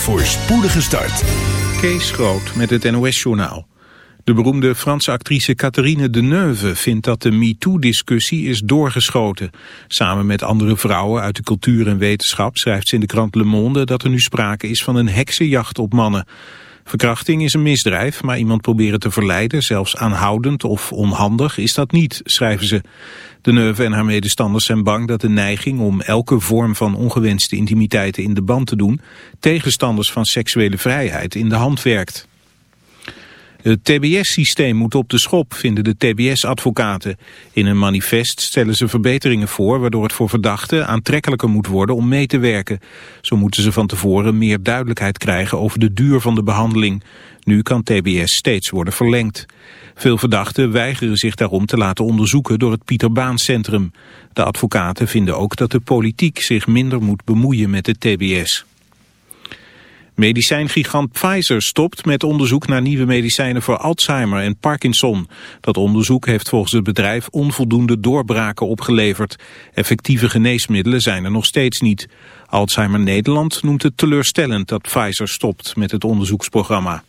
voor spoedige start. Kees Groot met het NOS-journaal. De beroemde Franse actrice Catherine Deneuve vindt dat de MeToo-discussie is doorgeschoten. Samen met andere vrouwen uit de cultuur en wetenschap schrijft ze in de krant Le Monde dat er nu sprake is van een heksenjacht op mannen. Verkrachting is een misdrijf, maar iemand proberen te verleiden, zelfs aanhoudend of onhandig, is dat niet, schrijven ze. De Neuve en haar medestanders zijn bang dat de neiging om elke vorm van ongewenste intimiteiten in de band te doen, tegenstanders van seksuele vrijheid in de hand werkt. Het TBS-systeem moet op de schop, vinden de TBS-advocaten. In een manifest stellen ze verbeteringen voor... waardoor het voor verdachten aantrekkelijker moet worden om mee te werken. Zo moeten ze van tevoren meer duidelijkheid krijgen over de duur van de behandeling. Nu kan TBS steeds worden verlengd. Veel verdachten weigeren zich daarom te laten onderzoeken door het Pieter Baan Centrum. De advocaten vinden ook dat de politiek zich minder moet bemoeien met de TBS. Medicijngigant Pfizer stopt met onderzoek naar nieuwe medicijnen voor Alzheimer en Parkinson. Dat onderzoek heeft volgens het bedrijf onvoldoende doorbraken opgeleverd. Effectieve geneesmiddelen zijn er nog steeds niet. Alzheimer Nederland noemt het teleurstellend dat Pfizer stopt met het onderzoeksprogramma.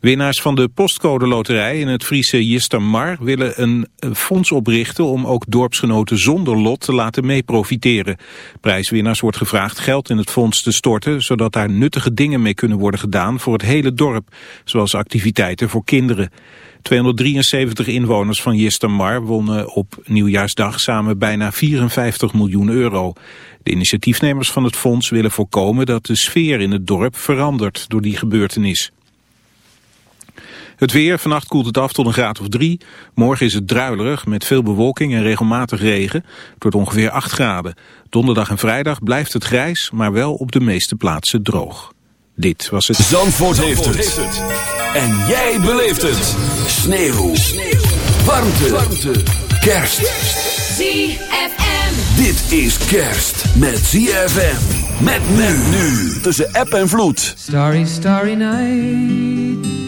Winnaars van de postcode loterij in het Friese Jistermar willen een fonds oprichten om ook dorpsgenoten zonder lot te laten meeprofiteren. Prijswinnaars wordt gevraagd geld in het fonds te storten, zodat daar nuttige dingen mee kunnen worden gedaan voor het hele dorp, zoals activiteiten voor kinderen. 273 inwoners van Jistermar wonnen op nieuwjaarsdag samen bijna 54 miljoen euro. De initiatiefnemers van het fonds willen voorkomen dat de sfeer in het dorp verandert door die gebeurtenis. Het weer, vannacht koelt het af tot een graad of drie. Morgen is het druilerig met veel bewolking en regelmatig regen. Het wordt ongeveer 8 graden. Donderdag en vrijdag blijft het grijs, maar wel op de meeste plaatsen droog. Dit was het... Zandvoort, heeft, het. En jij beleeft het. Sneeuw. Sneeuw. Warmte. Warmte. Kerst. ZFM. Dit is kerst met ZFM. Met men nu. Tussen app en vloed. Starry, starry night.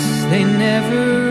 they never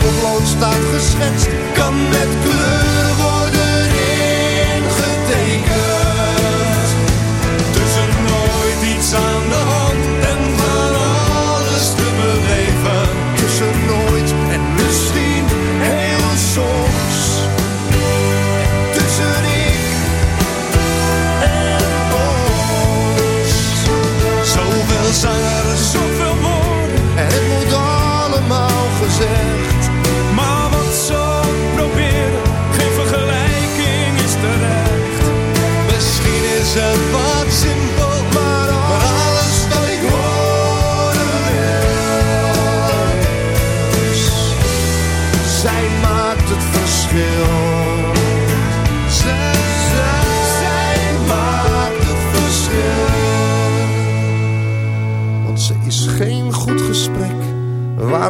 Potlood staat geschetst, kan met kleur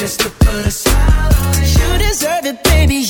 just to put a smile on it. You deserve it, baby.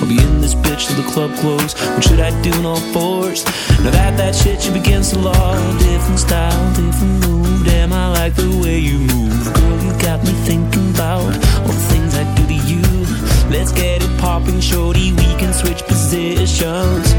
I'll be in this bitch till the club close. What should I do in all fours? Now that that shit should begin to law. Different style, different move. Damn, I like the way you move. Girl, you got me thinking about all the things I do to you. Let's get it popping, shorty. We can switch positions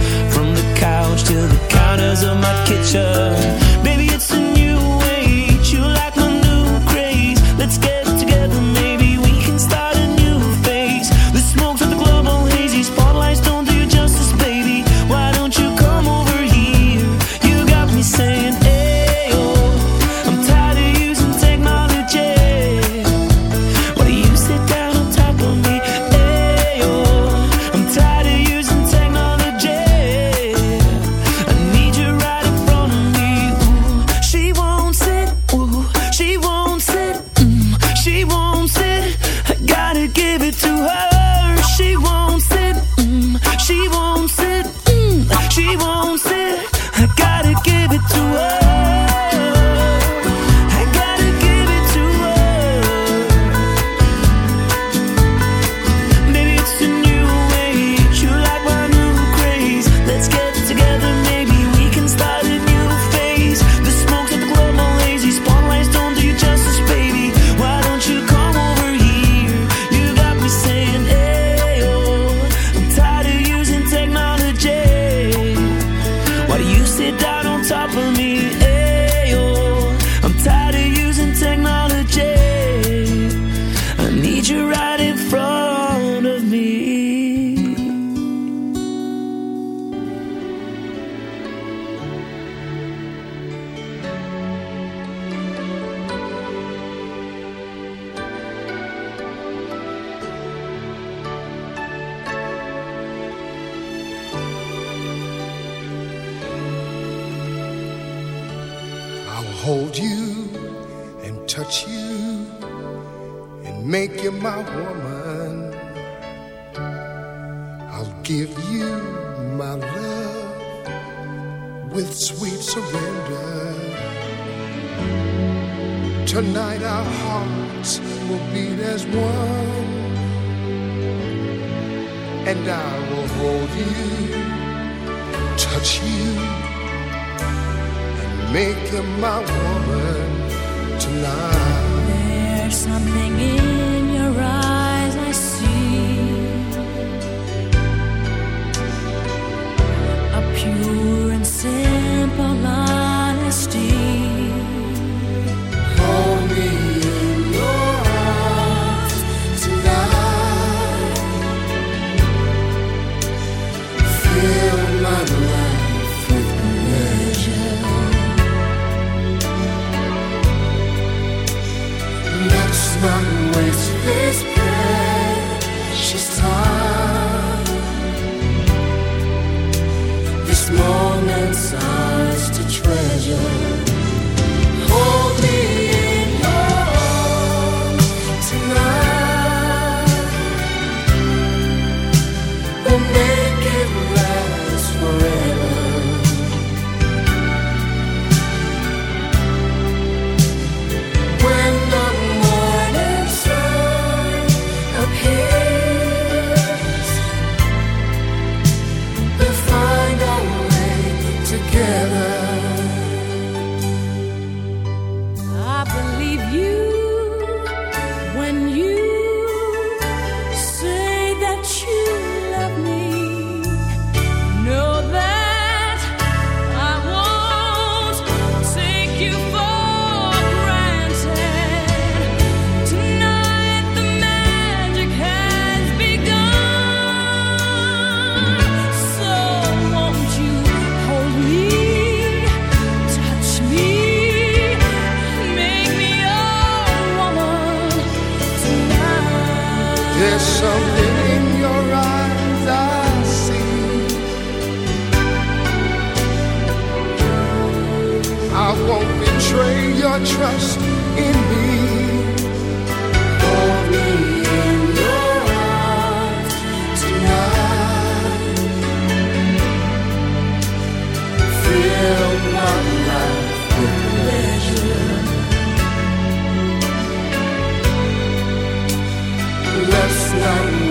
Let's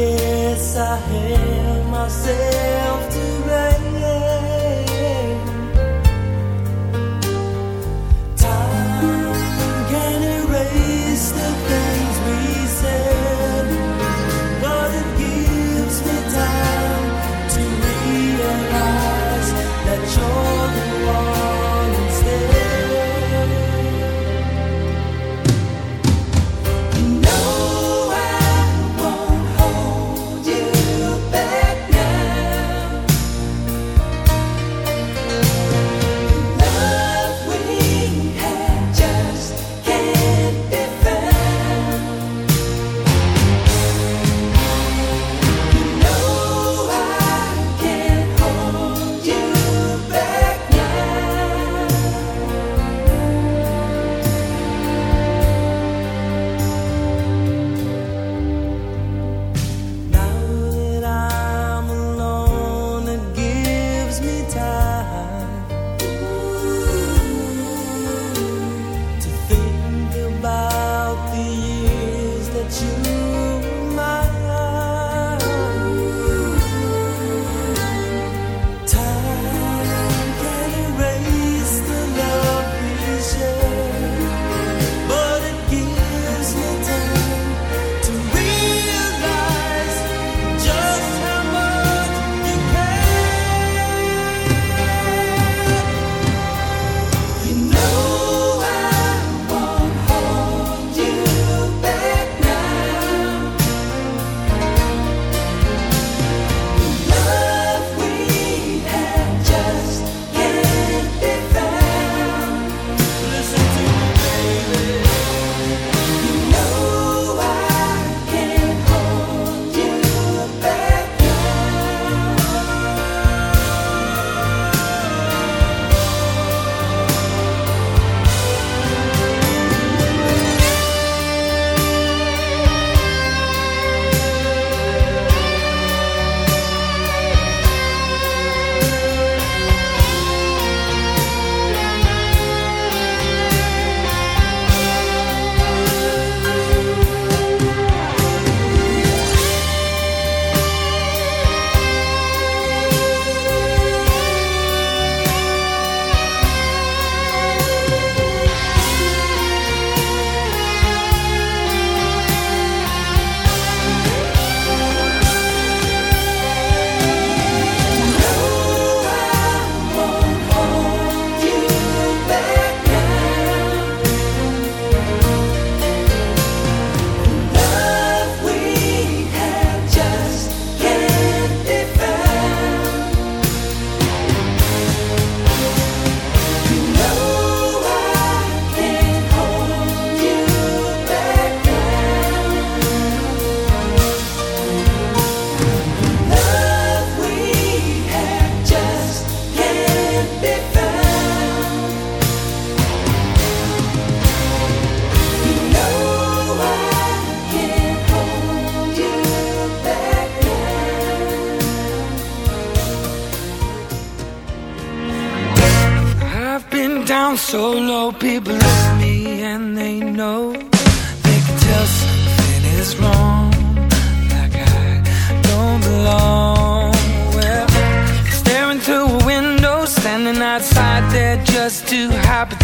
guess I held myself to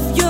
of you.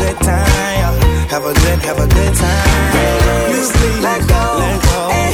good time. Have a good, have a good time. You please let go. Let go.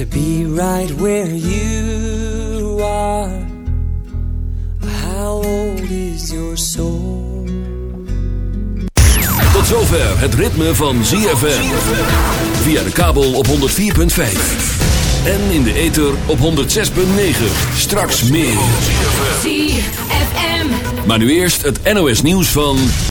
To be right where you are. How old is your soul? Tot zover het ritme van ZFM. Via de kabel op 104.5. En in de ether op 106.9. Straks meer. ZFM. Maar nu eerst het NOS nieuws van...